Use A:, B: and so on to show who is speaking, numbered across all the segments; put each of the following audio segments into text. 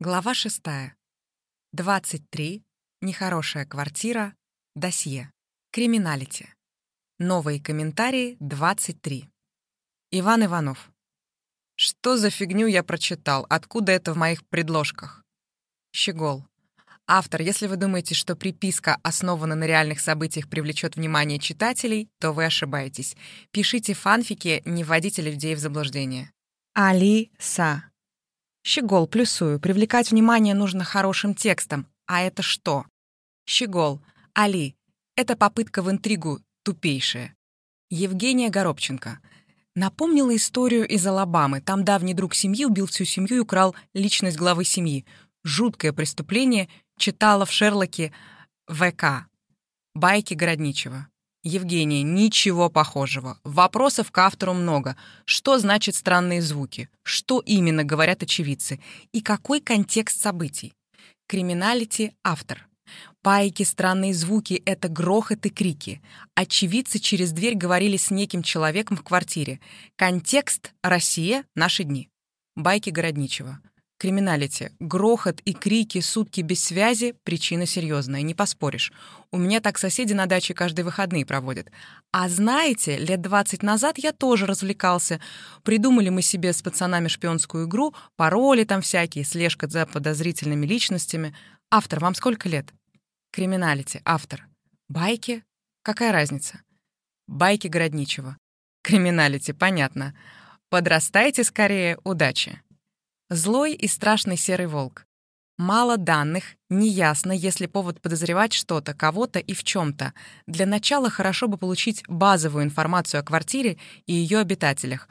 A: Глава 6. 23. Нехорошая квартира. Досье. Криминалити. Новые комментарии 23. Иван Иванов. Что за фигню я прочитал? Откуда это в моих предложках? Щегол. Автор, если вы думаете, что приписка основана на реальных событиях привлечет внимание читателей, то вы ошибаетесь. Пишите фанфики, не вводите людей в заблуждение. Али Са. Щегол, плюсую. Привлекать внимание нужно хорошим текстом. А это что? Щегол. Али. Это попытка в интригу тупейшая. Евгения Горобченко. Напомнила историю из Алабамы. Там давний друг семьи убил всю семью и украл личность главы семьи. Жуткое преступление. Читала в Шерлоке ВК. Байки Городничева. Евгения, ничего похожего. Вопросов к автору много. Что значит странные звуки? Что именно говорят очевидцы? И какой контекст событий? Криминалити — автор. Пайки, странные звуки — это грохот и крики. Очевидцы через дверь говорили с неким человеком в квартире. Контекст — Россия, наши дни. Байки Городничева. Криминалити. Грохот и крики сутки без связи — причина серьезная, не поспоришь. У меня так соседи на даче каждые выходные проводят. А знаете, лет 20 назад я тоже развлекался. Придумали мы себе с пацанами шпионскую игру, пароли там всякие, слежка за подозрительными личностями. Автор, вам сколько лет? Криминалити. Автор. Байки? Какая разница? Байки Городничева. Криминалити, понятно. Подрастайте скорее, удачи. Злой и страшный серый волк. Мало данных, неясно, если повод подозревать что-то, кого-то и в чем-то. Для начала хорошо бы получить базовую информацию о квартире и ее обитателях.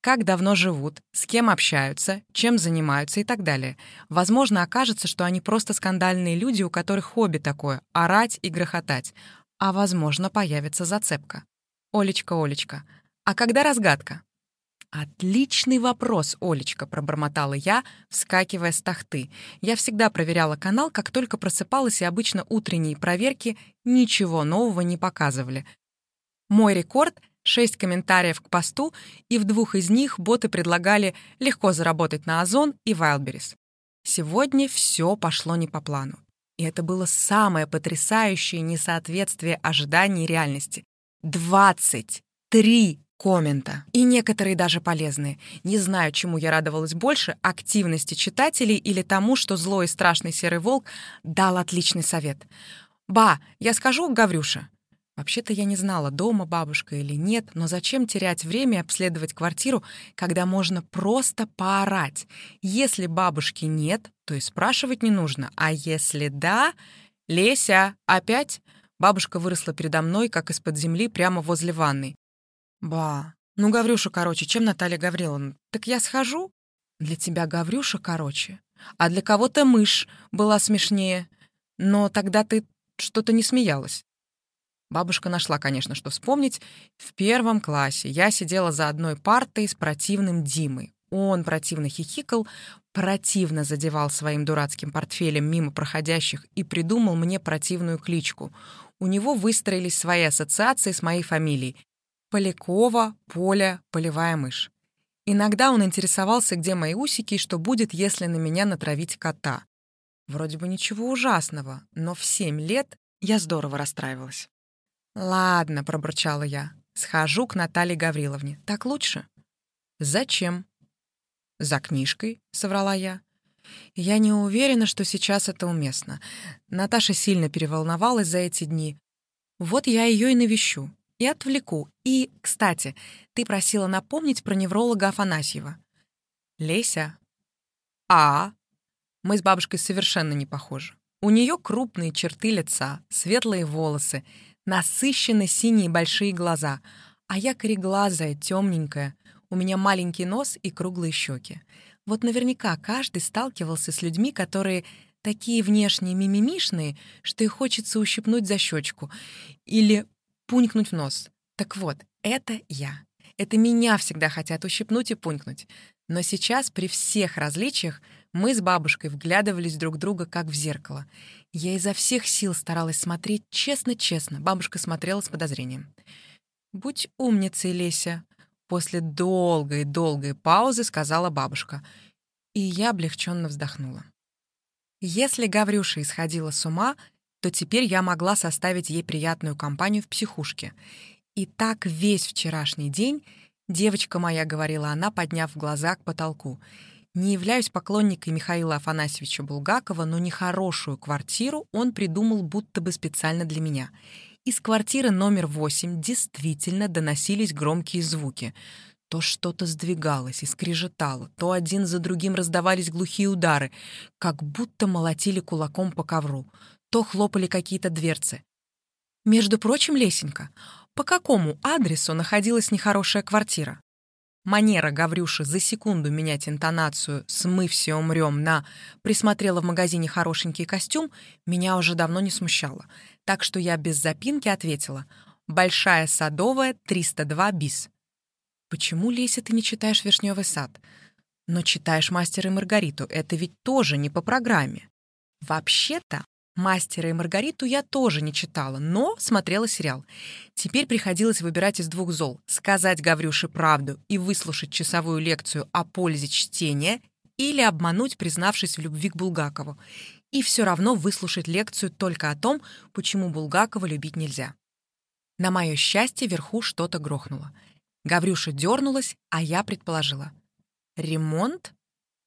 A: Как давно живут, с кем общаются, чем занимаются и так далее. Возможно, окажется, что они просто скандальные люди, у которых хобби такое — орать и грохотать. А возможно, появится зацепка. Олечка, Олечка, а когда разгадка? «Отличный вопрос, Олечка», — пробормотала я, вскакивая с тахты. Я всегда проверяла канал, как только просыпалась, и обычно утренние проверки ничего нового не показывали. Мой рекорд — шесть комментариев к посту, и в двух из них боты предлагали легко заработать на Озон и Wildberries. Сегодня все пошло не по плану. И это было самое потрясающее несоответствие ожиданий реальности. Двадцать три коммента. И некоторые даже полезные. Не знаю, чему я радовалась больше, активности читателей или тому, что злой и страшный серый волк дал отличный совет. «Ба, я скажу Гаврюша». Вообще-то я не знала, дома бабушка или нет, но зачем терять время обследовать квартиру, когда можно просто поорать? Если бабушки нет, то и спрашивать не нужно, а если да... «Леся, опять?» Бабушка выросла передо мной, как из-под земли, прямо возле ванной. Ба, ну Гаврюша короче, чем Наталья Гавриловна? Так я схожу? Для тебя Гаврюша короче, а для кого-то мышь была смешнее. Но тогда ты что-то не смеялась. Бабушка нашла, конечно, что вспомнить. В первом классе я сидела за одной партой с противным Димой. Он противно хихикал, противно задевал своим дурацким портфелем мимо проходящих и придумал мне противную кличку. У него выстроились свои ассоциации с моей фамилией, Полякова, Поля, полевая мышь. Иногда он интересовался, где мои усики и что будет, если на меня натравить кота. Вроде бы ничего ужасного, но в семь лет я здорово расстраивалась. «Ладно», — пробурчала я, — «схожу к Наталье Гавриловне. Так лучше?» «Зачем?» «За книжкой», — соврала я. Я не уверена, что сейчас это уместно. Наташа сильно переволновалась за эти дни. Вот я ее и навещу и отвлеку. И, кстати, ты просила напомнить про невролога Афанасьева. Леся. А. Мы с бабушкой совершенно не похожи. У нее крупные черты лица, светлые волосы, насыщенные синие большие глаза, а я кореглазая, темненькая. У меня маленький нос и круглые щеки. Вот наверняка каждый сталкивался с людьми, которые такие внешне мимимишные, что их хочется ущипнуть за щечку, или пунькнуть в нос. Так вот, это я. Это меня всегда хотят ущипнуть и пунькнуть. Но сейчас, при всех различиях, мы с бабушкой вглядывались друг друга, как в зеркало. Я изо всех сил старалась смотреть честно-честно. Бабушка смотрела с подозрением. «Будь умницей, Леся», — после долгой-долгой паузы сказала бабушка. И я облегченно вздохнула. Если Гаврюша исходила с ума, то теперь я могла составить ей приятную компанию в психушке. И так весь вчерашний день девочка моя, говорила она, подняв глаза к потолку, не являюсь поклонникой Михаила Афанасьевича Булгакова, но нехорошую квартиру он придумал будто бы специально для меня. Из квартиры номер восемь действительно доносились громкие звуки. То что-то сдвигалось и скрежетало, то один за другим раздавались глухие удары, как будто молотили кулаком по ковру то хлопали какие-то дверцы. Между прочим, Лесенька, по какому адресу находилась нехорошая квартира? Манера Гаврюши за секунду менять интонацию с «мы все умрем» на «присмотрела в магазине хорошенький костюм» меня уже давно не смущало, так что я без запинки ответила «Большая Садовая, 302 бис». «Почему, Леся, ты не читаешь «Вишневый сад»?» «Но читаешь «Мастера и Маргариту», это ведь тоже не по программе». Вообще-то «Мастера и Маргариту» я тоже не читала, но смотрела сериал. Теперь приходилось выбирать из двух зол — сказать Гаврюше правду и выслушать часовую лекцию о пользе чтения или обмануть, признавшись в любви к Булгакову. И все равно выслушать лекцию только о том, почему Булгакова любить нельзя. На мое счастье, вверху что-то грохнуло. Гаврюша дернулась, а я предположила. «Ремонт?»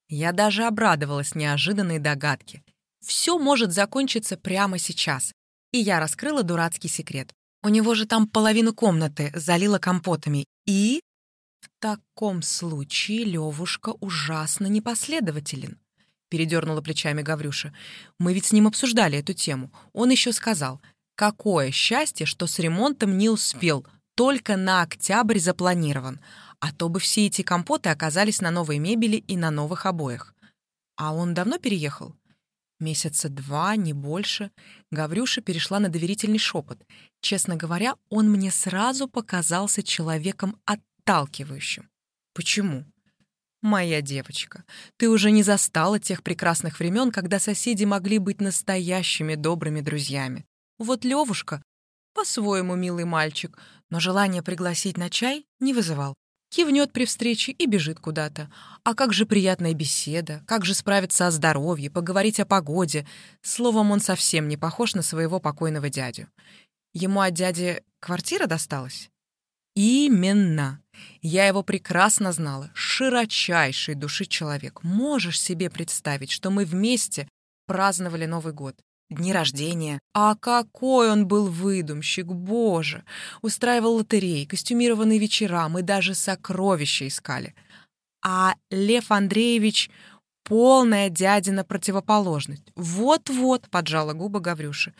A: Я даже обрадовалась неожиданной догадке — все может закончиться прямо сейчас. И я раскрыла дурацкий секрет. У него же там половину комнаты залило компотами. И... В таком случае Левушка ужасно непоследователен. Передернула плечами Гаврюша. Мы ведь с ним обсуждали эту тему. Он еще сказал, какое счастье, что с ремонтом не успел, только на октябрь запланирован. А то бы все эти компоты оказались на новой мебели и на новых обоях. А он давно переехал? Месяца два, не больше. Гаврюша перешла на доверительный шепот. Честно говоря, он мне сразу показался человеком отталкивающим. Почему? Моя девочка, ты уже не застала тех прекрасных времен, когда соседи могли быть настоящими добрыми друзьями. Вот Левушка по-своему милый мальчик, но желание пригласить на чай не вызывал. Кивнет при встрече и бежит куда-то. А как же приятная беседа, как же справиться о здоровье, поговорить о погоде. Словом, он совсем не похож на своего покойного дядю. Ему от дяди квартира досталась? Именно. Я его прекрасно знала. Широчайшей души человек. Можешь себе представить, что мы вместе праздновали Новый год дни рождения. А какой он был выдумщик, боже! Устраивал лотереи, костюмированные вечера, мы даже сокровища искали. А Лев Андреевич — полная дядина противоположность. Вот-вот, — поджала губы Гаврюши.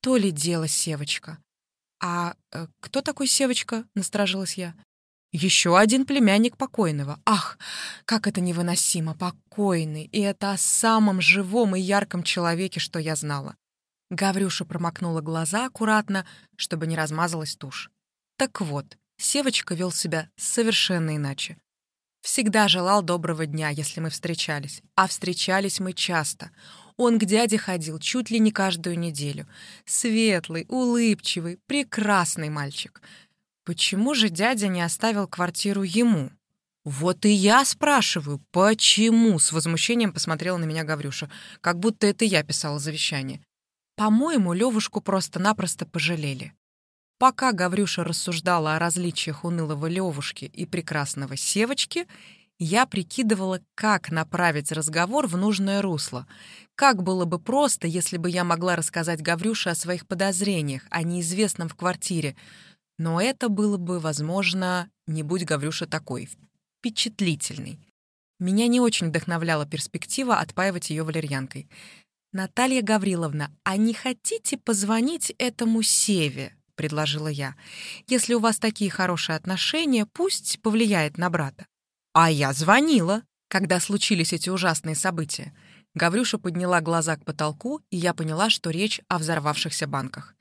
A: То ли дело Севочка. «А э, кто такой Севочка?» — насторожилась я. Еще один племянник покойного. Ах, как это невыносимо, покойный. И это о самом живом и ярком человеке, что я знала. Гаврюша промокнула глаза аккуратно, чтобы не размазалась тушь. Так вот, Севочка вел себя совершенно иначе. Всегда желал доброго дня, если мы встречались. А встречались мы часто. Он к дяде ходил чуть ли не каждую неделю. Светлый, улыбчивый, прекрасный мальчик — Почему же дядя не оставил квартиру ему? Вот и я спрашиваю, почему? С возмущением посмотрела на меня Гаврюша, как будто это я писала завещание. По-моему, Левушку просто-напросто пожалели. Пока Гаврюша рассуждала о различиях унылого Левушки и прекрасного Севочки, я прикидывала, как направить разговор в нужное русло. Как было бы просто, если бы я могла рассказать Гаврюше о своих подозрениях, о неизвестном в квартире, но это было бы, возможно, не будь Гаврюша такой, впечатлительный. Меня не очень вдохновляла перспектива отпаивать ее валерьянкой. «Наталья Гавриловна, а не хотите позвонить этому Севе?» — предложила я. «Если у вас такие хорошие отношения, пусть повлияет на брата». «А я звонила, когда случились эти ужасные события». Гаврюша подняла глаза к потолку, и я поняла, что речь о взорвавшихся банках.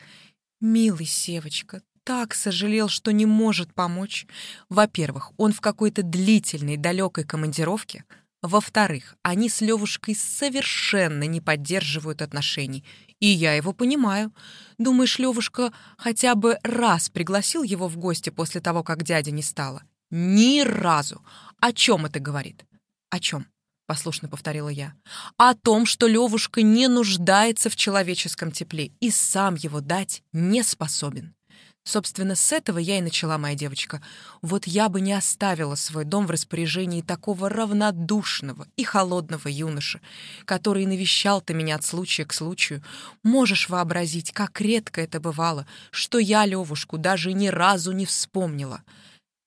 A: «Милый Севочка, так сожалел, что не может помочь. Во-первых, он в какой-то длительной, далекой командировке. Во-вторых, они с Левушкой совершенно не поддерживают отношений. И я его понимаю. Думаешь, Левушка хотя бы раз пригласил его в гости после того, как дядя не стало? Ни разу. О чем это говорит? О чем? послушно повторила я. «О том, что Левушка не нуждается в человеческом тепле и сам его дать не способен. Собственно, с этого я и начала, моя девочка. Вот я бы не оставила свой дом в распоряжении такого равнодушного и холодного юноши, который навещал-то меня от случая к случаю. Можешь вообразить, как редко это бывало, что я Левушку даже ни разу не вспомнила.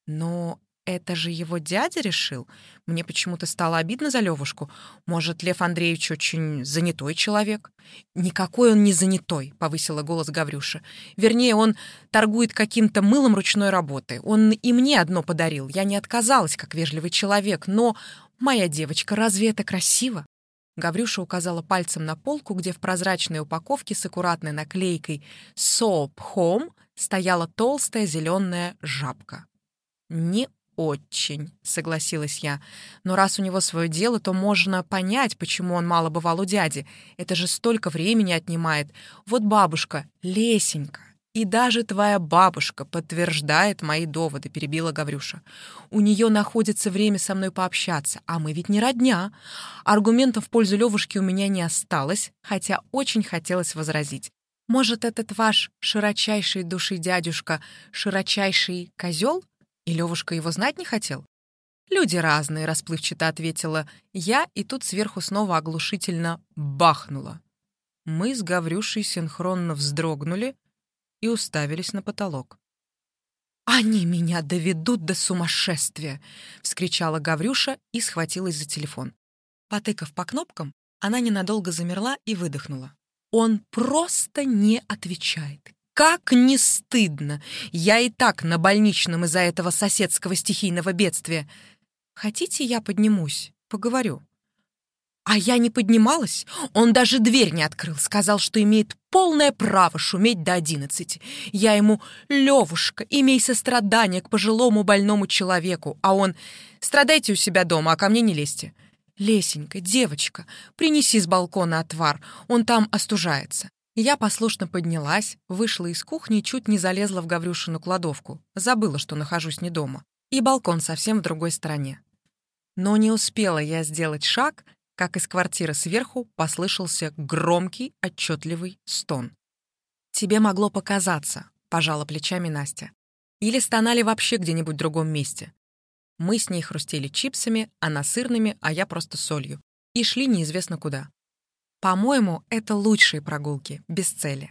A: Но это же его дядя решил. Мне почему-то стало обидно за Левушку. Может, Лев Андреевич очень занятой человек? Никакой он не занятой, повысила голос Гаврюша. Вернее, он торгует каким-то мылом ручной работы. Он и мне одно подарил. Я не отказалась, как вежливый человек, но... Моя девочка, разве это красиво? Гаврюша указала пальцем на полку, где в прозрачной упаковке с аккуратной наклейкой «Soap Home» стояла толстая зеленая жабка. «Не «Очень», — согласилась я. «Но раз у него свое дело, то можно понять, почему он мало бывал у дяди. Это же столько времени отнимает. Вот бабушка, Лесенька, и даже твоя бабушка подтверждает мои доводы», — перебила Гаврюша. «У нее находится время со мной пообщаться, а мы ведь не родня. Аргументов в пользу Левушки у меня не осталось, хотя очень хотелось возразить. Может, этот ваш широчайший души дядюшка широчайший козел?» И Левушка его знать не хотел? «Люди разные», — расплывчато ответила я, и тут сверху снова оглушительно бахнуло. Мы с Гаврюшей синхронно вздрогнули и уставились на потолок. «Они меня доведут до сумасшествия!» — вскричала Гаврюша и схватилась за телефон. Потыкав по кнопкам, она ненадолго замерла и выдохнула. «Он просто не отвечает. Как не стыдно! Я и так на больничном из-за этого соседского стихийного бедствия. Хотите, я поднимусь? Поговорю. А я не поднималась. Он даже дверь не открыл. Сказал, что имеет полное право шуметь до одиннадцати. Я ему «Левушка, имей сострадание к пожилому больному человеку». А он «Страдайте у себя дома, а ко мне не лезьте». «Лесенька, девочка, принеси с балкона отвар, он там остужается». Я послушно поднялась, вышла из кухни чуть не залезла в Гаврюшину кладовку. Забыла, что нахожусь не дома. И балкон совсем в другой стороне. Но не успела я сделать шаг, как из квартиры сверху послышался громкий, отчетливый стон. «Тебе могло показаться», — пожала плечами Настя. «Или стонали вообще где-нибудь в другом месте. Мы с ней хрустели чипсами, она сырными, а я просто солью. И шли неизвестно куда. По-моему, это лучшие прогулки, без цели.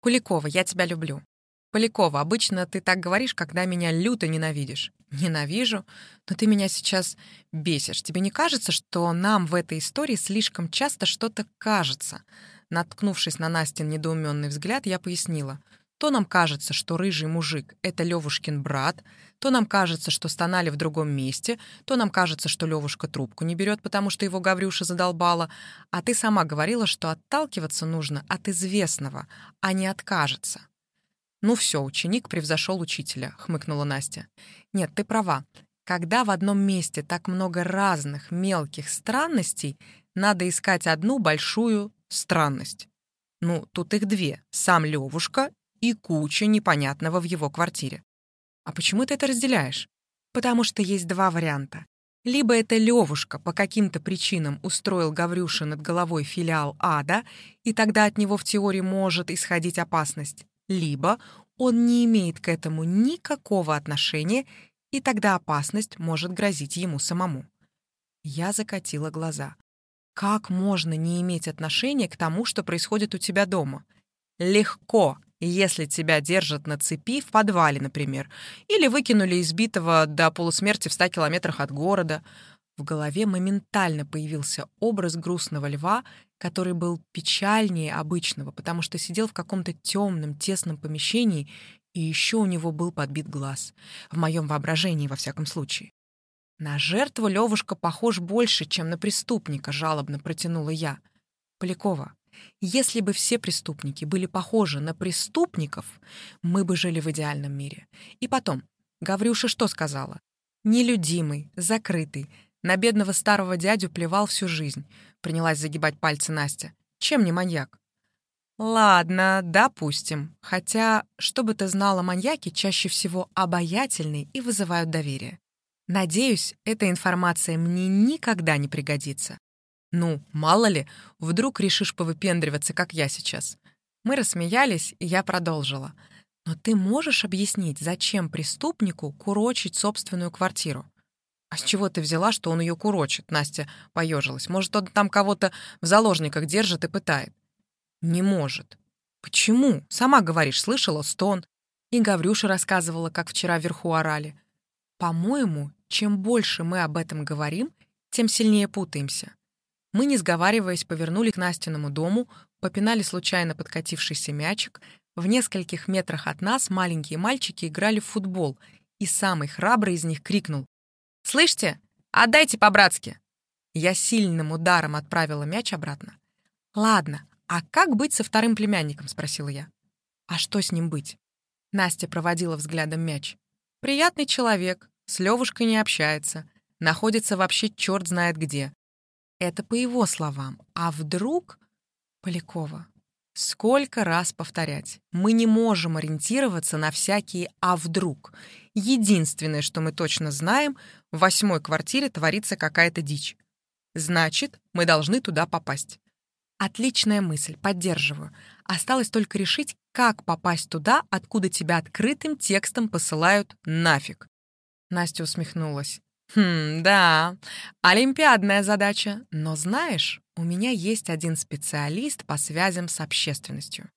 A: Куликова, я тебя люблю. Полякова, обычно ты так говоришь, когда меня люто ненавидишь. Ненавижу, но ты меня сейчас бесишь. Тебе не кажется, что нам в этой истории слишком часто что-то кажется? Наткнувшись на Настин недоуменный взгляд, я пояснила. То нам кажется, что рыжий мужик — это Левушкин брат, то нам кажется, что стонали в другом месте, то нам кажется, что Левушка трубку не берет, потому что его Гаврюша задолбала, а ты сама говорила, что отталкиваться нужно от известного, а не откажется. «Ну все, ученик превзошел учителя», — хмыкнула Настя. «Нет, ты права. Когда в одном месте так много разных мелких странностей, надо искать одну большую странность. Ну, тут их две — сам Левушка и куча непонятного в его квартире. А почему ты это разделяешь? Потому что есть два варианта. Либо это Левушка по каким-то причинам устроил Гаврюша над головой филиал ада, и тогда от него в теории может исходить опасность. Либо он не имеет к этому никакого отношения, и тогда опасность может грозить ему самому. Я закатила глаза. Как можно не иметь отношения к тому, что происходит у тебя дома? Легко, если тебя держат на цепи в подвале, например, или выкинули избитого до полусмерти в ста километрах от города. В голове моментально появился образ грустного льва, который был печальнее обычного, потому что сидел в каком-то темном, тесном помещении, и еще у него был подбит глаз. В моем воображении, во всяком случае. На жертву Левушка похож больше, чем на преступника, жалобно протянула я. Полякова, если бы все преступники были похожи на преступников, мы бы жили в идеальном мире. И потом, Гаврюша что сказала? Нелюдимый, закрытый, на бедного старого дядю плевал всю жизнь. Принялась загибать пальцы Настя. Чем не маньяк? Ладно, допустим. Хотя, что бы ты знала, маньяки чаще всего обаятельны и вызывают доверие. Надеюсь, эта информация мне никогда не пригодится. Ну, мало ли, вдруг решишь повыпендриваться, как я сейчас. Мы рассмеялись, и я продолжила. Но ты можешь объяснить, зачем преступнику курочить собственную квартиру? «А с чего ты взяла, что он ее курочит?» Настя поежилась. «Может, он там кого-то в заложниках держит и пытает?» «Не может». «Почему? Сама говоришь, слышала стон». И Гаврюша рассказывала, как вчера вверху орали. «По-моему, чем больше мы об этом говорим, тем сильнее путаемся. Мы, не сговариваясь, повернули к Настиному дому, попинали случайно подкатившийся мячик. В нескольких метрах от нас маленькие мальчики играли в футбол, и самый храбрый из них крикнул «Слышите? Отдайте по-братски!» Я сильным ударом отправила мяч обратно. «Ладно, а как быть со вторым племянником?» — спросила я. «А что с ним быть?» Настя проводила взглядом мяч. «Приятный человек, с Левушкой не общается, находится вообще черт знает где. Это по его словам. А вдруг... Полякова. Сколько раз повторять? Мы не можем ориентироваться на всякие «а вдруг». Единственное, что мы точно знаем, в восьмой квартире творится какая-то дичь. Значит, мы должны туда попасть. Отличная мысль, поддерживаю. Осталось только решить, как попасть туда, откуда тебя открытым текстом посылают нафиг. Настя усмехнулась. «Хм, да, олимпиадная задача. Но знаешь, у меня есть один специалист по связям с общественностью.